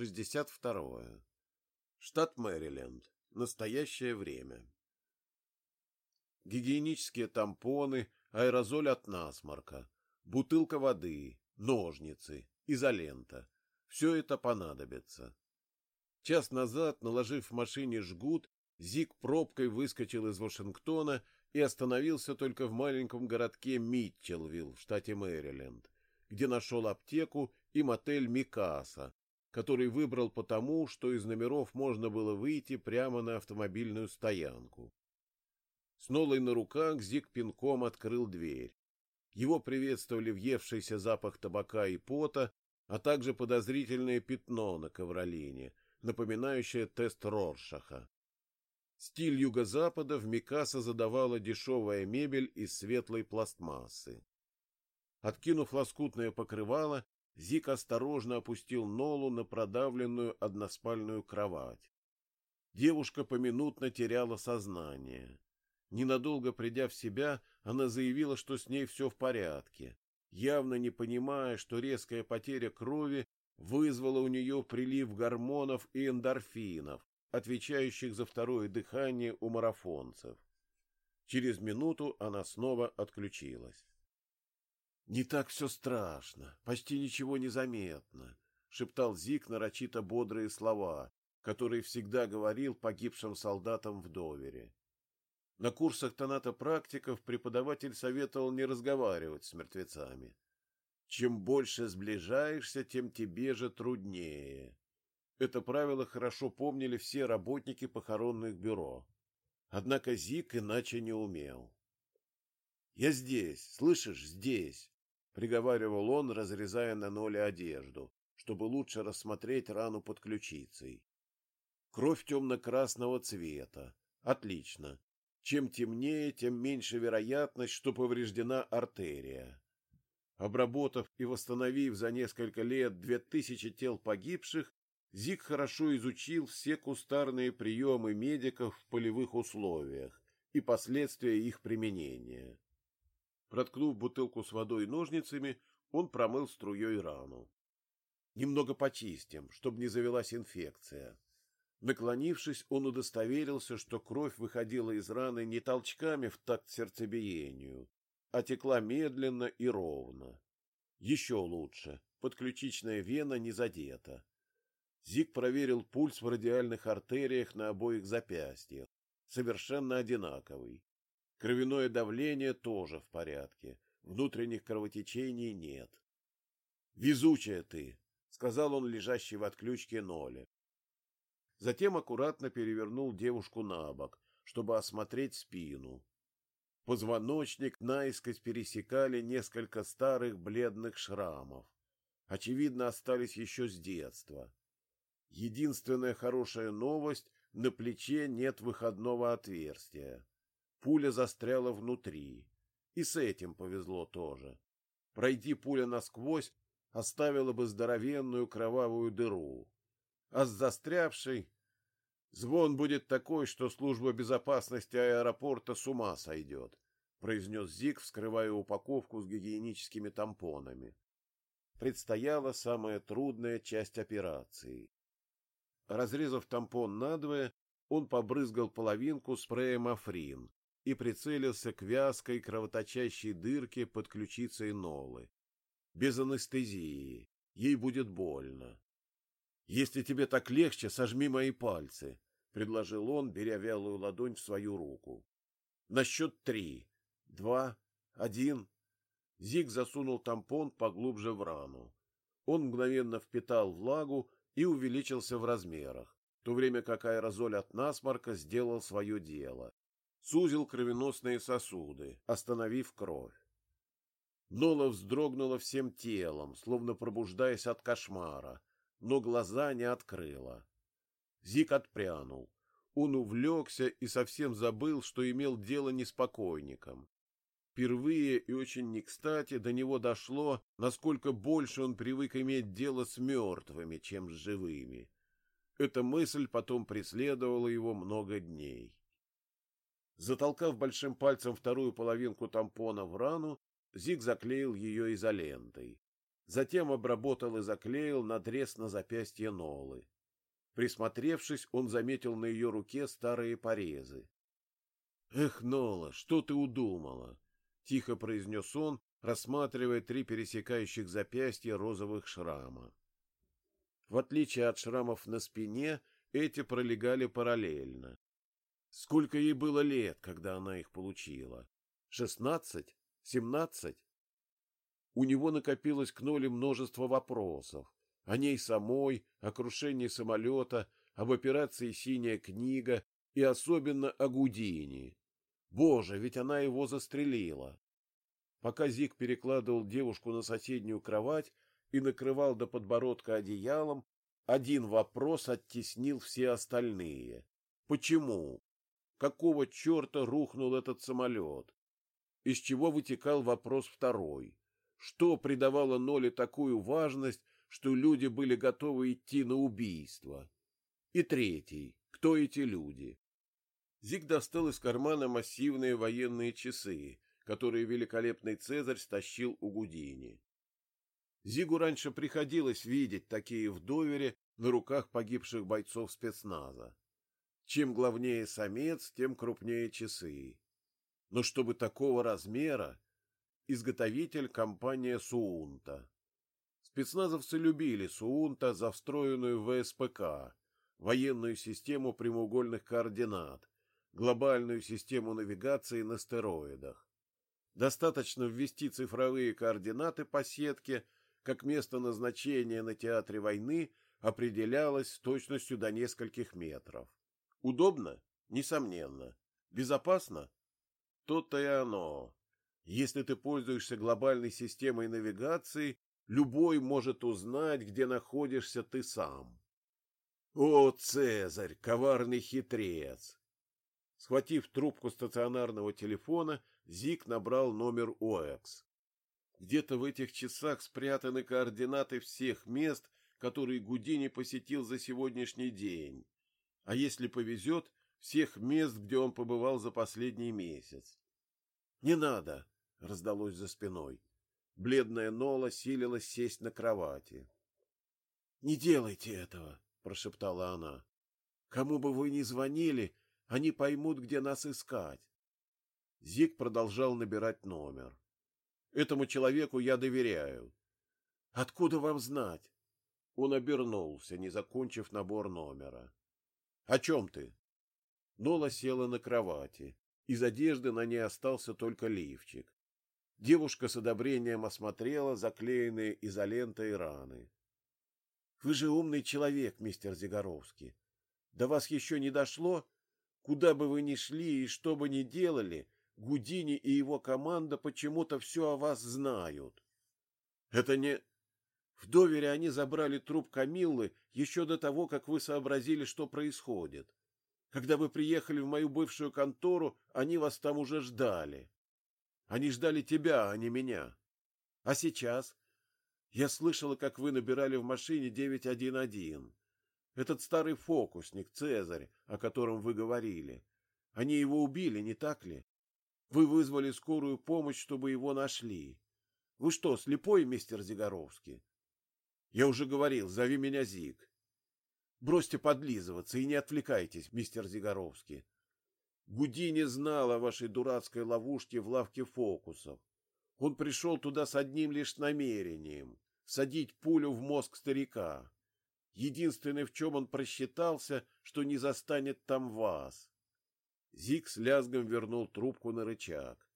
62. Штат Мэриленд. Настоящее время. Гигиенические тампоны, аэрозоль от насморка, бутылка воды, ножницы, изолента. Все это понадобится. Час назад, наложив в машине жгут, Зик пробкой выскочил из Вашингтона и остановился только в маленьком городке Митчелвилл в штате Мэриленд, где нашел аптеку и мотель Микаса, который выбрал потому, что из номеров можно было выйти прямо на автомобильную стоянку. С Нолой на руках Зик пинком открыл дверь. Его приветствовали въевшийся запах табака и пота, а также подозрительное пятно на ковролине, напоминающее тест Роршаха. Стиль юго-запада в Микаса задавала дешевая мебель из светлой пластмассы. Откинув лоскутное покрывало, Зик осторожно опустил Нолу на продавленную односпальную кровать. Девушка поминутно теряла сознание. Ненадолго придя в себя, она заявила, что с ней все в порядке, явно не понимая, что резкая потеря крови вызвала у нее прилив гормонов и эндорфинов, отвечающих за второе дыхание у марафонцев. Через минуту она снова отключилась. Не так все страшно, почти ничего не заметно, шептал Зик нарочито бодрые слова, которые всегда говорил погибшим солдатам в довере. На курсах тонато-практиков преподаватель советовал не разговаривать с мертвецами. Чем больше сближаешься, тем тебе же труднее. Это правило хорошо помнили все работники похоронных бюро. Однако Зик иначе не умел. «Я здесь, слышишь, здесь!» — приговаривал он, разрезая на ноле одежду, чтобы лучше рассмотреть рану под ключицей. Кровь темно-красного цвета. Отлично. Чем темнее, тем меньше вероятность, что повреждена артерия. Обработав и восстановив за несколько лет две тысячи тел погибших, Зик хорошо изучил все кустарные приемы медиков в полевых условиях и последствия их применения. Проткнув бутылку с водой ножницами, он промыл струей рану. Немного почистим, чтобы не завелась инфекция. Наклонившись, он удостоверился, что кровь выходила из раны не толчками в такт сердцебиению, а текла медленно и ровно. Еще лучше, подключичная вена не задета. Зик проверил пульс в радиальных артериях на обоих запястьях, совершенно одинаковый. Кровяное давление тоже в порядке. Внутренних кровотечений нет. «Везучая ты!» — сказал он лежащий в отключке Ноле. Затем аккуратно перевернул девушку на бок, чтобы осмотреть спину. Позвоночник наискось пересекали несколько старых бледных шрамов. Очевидно, остались еще с детства. Единственная хорошая новость — на плече нет выходного отверстия. Пуля застряла внутри. И с этим повезло тоже. Пройти пуля насквозь оставила бы здоровенную кровавую дыру. А с застрявшей звон будет такой, что служба безопасности аэропорта с ума сойдет, произнес Зик, вскрывая упаковку с гигиеническими тампонами. Предстояла самая трудная часть операции. Разрезав тампон надвое, он побрызгал половинку спреем Африн, и прицелился к вязкой кровоточащей дырке под ключицей Нолы. Без анестезии. Ей будет больно. Если тебе так легче, сожми мои пальцы, предложил он, беря вялую ладонь в свою руку. На счет три. Два. Один. Зиг засунул тампон поглубже в рану. Он мгновенно впитал влагу и увеличился в размерах, в то время как аэрозоль от насморка сделал свое дело сузил кровеносные сосуды, остановив кровь. Нола вздрогнула всем телом, словно пробуждаясь от кошмара, но глаза не открыла. Зик отпрянул. Он увлекся и совсем забыл, что имел дело не с покойником. Впервые и очень не кстати до него дошло, насколько больше он привык иметь дело с мертвыми, чем с живыми. Эта мысль потом преследовала его много дней. Затолкав большим пальцем вторую половинку тампона в рану, Зиг заклеил ее изолентой. затем обработал и заклеил надрез на запястье Нолы. Присмотревшись, он заметил на ее руке старые порезы. — Эх, Нола, что ты удумала? — тихо произнес он, рассматривая три пересекающих запястья розовых шрама. В отличие от шрамов на спине, эти пролегали параллельно. Сколько ей было лет, когда она их получила? Шестнадцать? Семнадцать? У него накопилось к Ноле множество вопросов. О ней самой, о крушении самолета, об операции «Синяя книга» и особенно о Гудини. Боже, ведь она его застрелила. Пока Зик перекладывал девушку на соседнюю кровать и накрывал до подбородка одеялом, один вопрос оттеснил все остальные. Почему? Какого черта рухнул этот самолет? Из чего вытекал вопрос второй? Что придавало Ноле такую важность, что люди были готовы идти на убийство? И третий. Кто эти люди? Зиг достал из кармана массивные военные часы, которые великолепный Цезарь стащил у Гудини. Зигу раньше приходилось видеть такие в довере на руках погибших бойцов спецназа. Чем главнее самец, тем крупнее часы. Но чтобы такого размера, изготовитель компания Суунта. Спецназовцы любили Суунта за встроенную в ВСПК, военную систему прямоугольных координат, глобальную систему навигации на стероидах. Достаточно ввести цифровые координаты по сетке, как место назначения на театре войны определялось с точностью до нескольких метров. Удобно? Несомненно. Безопасно? То-то и оно. Если ты пользуешься глобальной системой навигации, любой может узнать, где находишься ты сам. О, Цезарь, коварный хитрец! Схватив трубку стационарного телефона, Зик набрал номер ОЭКС. Где-то в этих часах спрятаны координаты всех мест, которые Гудини посетил за сегодняшний день. А если повезет, всех мест, где он побывал за последний месяц. «Не надо!» — раздалось за спиной. Бледная Нола силилась сесть на кровати. «Не делайте этого!» — прошептала она. «Кому бы вы ни звонили, они поймут, где нас искать. Зик продолжал набирать номер. Этому человеку я доверяю. Откуда вам знать? Он обернулся, не закончив набор номера. О чем ты? Нола села на кровати. Из одежды на ней остался только лифчик. Девушка с одобрением осмотрела заклеенные изолентой раны. — Вы же умный человек, мистер Зигаровский. До вас еще не дошло, Куда бы вы ни шли и что бы ни делали, Гудини и его команда почему-то все о вас знают. Это не... В довере они забрали труп Камиллы еще до того, как вы сообразили, что происходит. Когда вы приехали в мою бывшую контору, они вас там уже ждали. Они ждали тебя, а не меня. А сейчас? Я слышала, как вы набирали в машине 911. Этот старый фокусник, Цезарь, о котором вы говорили. Они его убили, не так ли? Вы вызвали скорую помощь, чтобы его нашли. Вы что, слепой, мистер Зигаровский? Я уже говорил, зови меня Зиг. Бросьте подлизываться и не отвлекайтесь, мистер Зигаровский. Гуди не знал о вашей дурацкой ловушке в лавке фокусов. Он пришел туда с одним лишь намерением — садить пулю в мозг старика. Единственное, в чем он просчитался, что не застанет там вас. Зиг с лязгом вернул трубку на рычаг.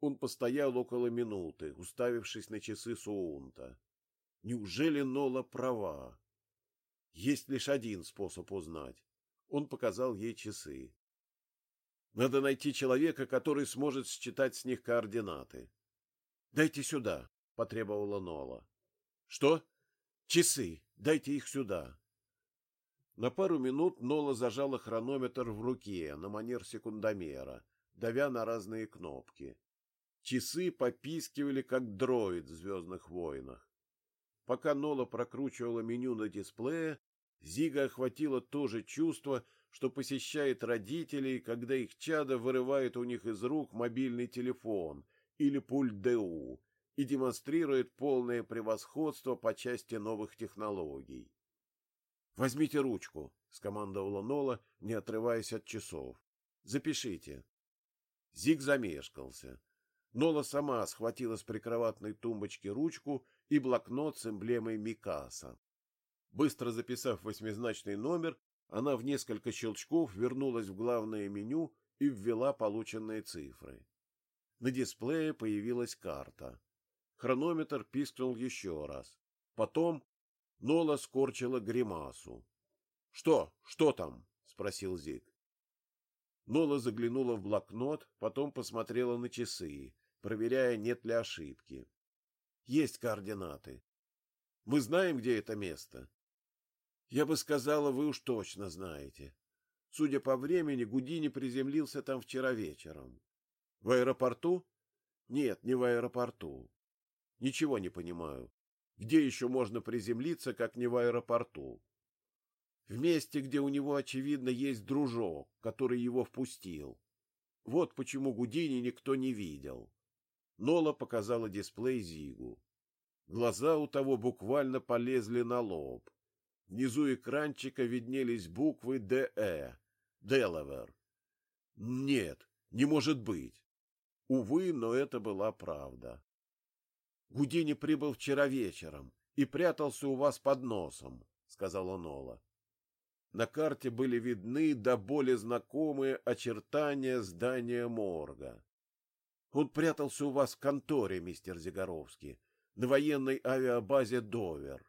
Он постоял около минуты, уставившись на часы Суунта. Неужели Нола права? Есть лишь один способ узнать. Он показал ей часы. Надо найти человека, который сможет считать с них координаты. — Дайте сюда, — потребовала Нола. — Что? Часы. Дайте их сюда. На пару минут Нола зажала хронометр в руке на манер секундомера, давя на разные кнопки. Часы попискивали, как дроид в «Звездных войнах». Пока Нола прокручивала меню на дисплее, Зига охватило то же чувство, что посещает родителей, когда их чадо вырывает у них из рук мобильный телефон или пульт ДУ и демонстрирует полное превосходство по части новых технологий. «Возьмите ручку», — скомандовала Нола, не отрываясь от часов. «Запишите». Зиг замешкался. Нола сама схватила с прикроватной тумбочки ручку и блокнот с эмблемой Микаса. Быстро записав восьмизначный номер, она в несколько щелчков вернулась в главное меню и ввела полученные цифры. На дисплее появилась карта. Хронометр пискнул еще раз. Потом Нола скорчила гримасу. — Что? Что там? — спросил Зиг. Нола заглянула в блокнот, потом посмотрела на часы, проверяя, нет ли ошибки. Есть координаты. Мы знаем, где это место. Я бы сказала, вы уж точно знаете. Судя по времени, Гудини приземлился там вчера вечером. В аэропорту? Нет, не в аэропорту. Ничего не понимаю. Где еще можно приземлиться, как не в аэропорту? В месте, где у него, очевидно, есть дружок, который его впустил. Вот почему Гудини никто не видел. Нола показала дисплей Зигу. Глаза у того буквально полезли на лоб. Внизу экранчика виднелись буквы ДЭ. Делавер. Нет, не может быть. Увы, но это была правда. Гудини прибыл вчера вечером и прятался у вас под носом, сказала Нола. На карте были видны до боли знакомые очертания здания морга. Он прятался у вас в конторе, мистер Зигаровский, на военной авиабазе Довер.